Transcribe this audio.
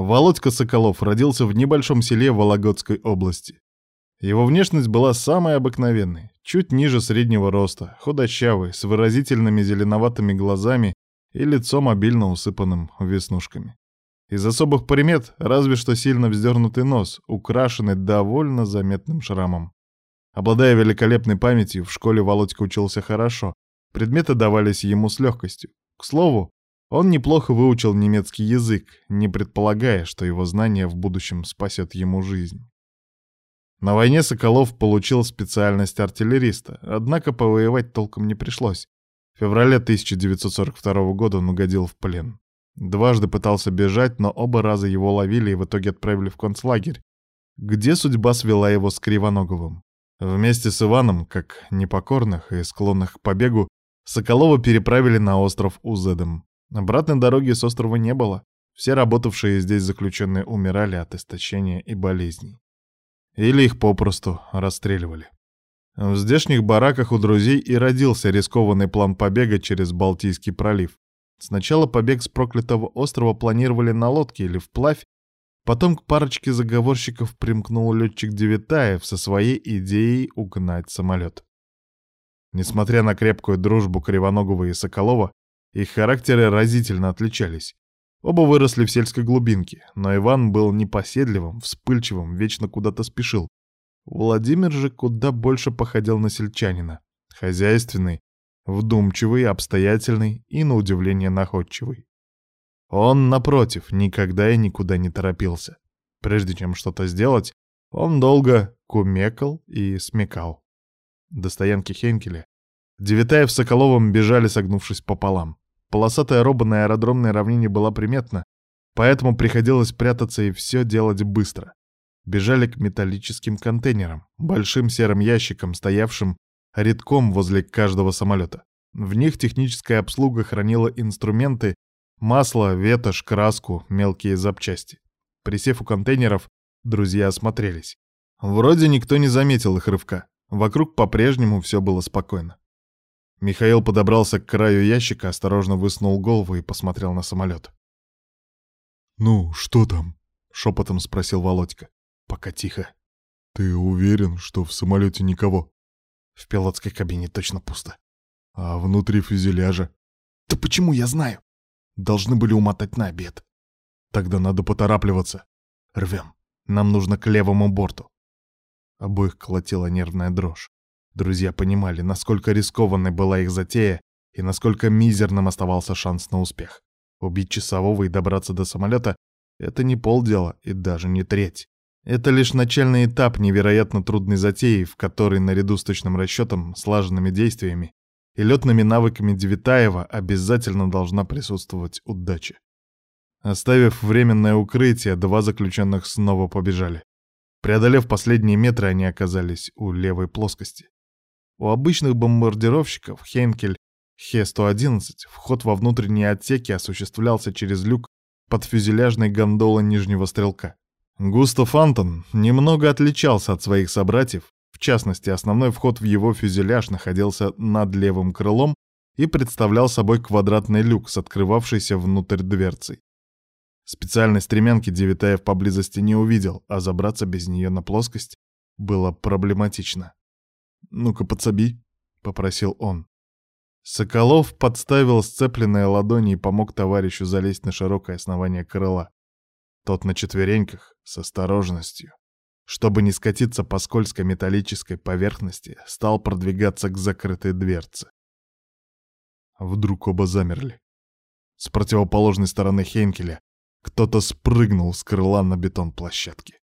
Володька Соколов родился в небольшом селе Вологодской области. Его внешность была самой обыкновенной, чуть ниже среднего роста, худощавый, с выразительными зеленоватыми глазами и лицом обильно усыпанным веснушками. Из особых примет разве что сильно вздернутый нос, украшенный довольно заметным шрамом. Обладая великолепной памятью, в школе Володька учился хорошо, предметы давались ему с легкостью. К слову, он неплохо выучил немецкий язык, не предполагая, что его знание в будущем спасет ему жизнь. На войне Соколов получил специальность артиллериста, однако повоевать толком не пришлось. В феврале 1942 года он угодил в плен. Дважды пытался бежать, но оба раза его ловили и в итоге отправили в концлагерь, где судьба свела его с Кривоноговым. Вместе с Иваном, как непокорных и склонных к побегу, Соколова переправили на остров Узедом. Обратной дороги с острова не было. Все работавшие здесь заключенные умирали от истощения и болезней. Или их попросту расстреливали. В здешних бараках у друзей и родился рискованный план побега через Балтийский пролив. Сначала побег с проклятого острова планировали на лодке или вплавь, потом к парочке заговорщиков примкнул летчик Девятаев со своей идеей угнать самолет. Несмотря на крепкую дружбу Кривоногова и Соколова, их характеры разительно отличались. Оба выросли в сельской глубинке, но Иван был непоседливым, вспыльчивым, вечно куда-то спешил. Владимир же куда больше походил на сельчанина. Хозяйственный, вдумчивый, обстоятельный и, на удивление, находчивый. Он, напротив, никогда и никуда не торопился. Прежде чем что-то сделать, он долго кумекал и смекал. До стоянки Хенкеля Девятаев с Соколовым бежали, согнувшись пополам. Полосатая роба на аэродромной равнине была приметна, поэтому приходилось прятаться и все делать быстро. Бежали к металлическим контейнерам, большим серым ящикам, стоявшим редком возле каждого самолета. В них техническая обслуга хранила инструменты, масло, ветошь, краску, мелкие запчасти. Присев у контейнеров, друзья осмотрелись. Вроде никто не заметил их рывка. Вокруг по-прежнему все было спокойно. Михаил подобрался к краю ящика, осторожно высунул голову и посмотрел на самолет. «Ну, что там?» — шепотом спросил Володька. «Пока тихо». «Ты уверен, что в самолете никого?» «В пилотской кабине точно пусто». «А внутри фюзеляжа?» «Да почему я знаю?» «Должны были умотать на обед». «Тогда надо поторапливаться». «Рвем. Нам нужно к левому борту». Обоих колотила нервная дрожь. Друзья понимали, насколько рискованной была их затея и насколько мизерным оставался шанс на успех. Убить часового и добраться до самолета — это не полдела и даже не треть. Это лишь начальный этап невероятно трудной затеи, в которой наряду с точным расчетом, слаженными действиями и летными навыками Девитаева обязательно должна присутствовать удача. Оставив временное укрытие, два заключенных снова побежали. Преодолев последние метры, они оказались у левой плоскости. У обычных бомбардировщиков Хейнкель Хе-111 вход во внутренние отсеки осуществлялся через люк под фюзеляжной гондолой нижнего стрелка. Густав Антон немного отличался от своих собратьев, в частности, основной вход в его фюзеляж находился над левым крылом и представлял собой квадратный люк с открывавшейся внутрь дверцей. Специальной стремянки Девитаев поблизости не увидел, а забраться без нее на плоскость было проблематично. «Ну-ка, подсоби», — попросил он. Соколов подставил сцепленные ладони и помог товарищу залезть на широкое основание крыла. Тот на четвереньках, с осторожностью. Чтобы не скатиться по скользкой металлической поверхности, стал продвигаться к закрытой дверце. Вдруг оба замерли. С противоположной стороны Хейнкеля кто-то спрыгнул с крыла на бетон площадки.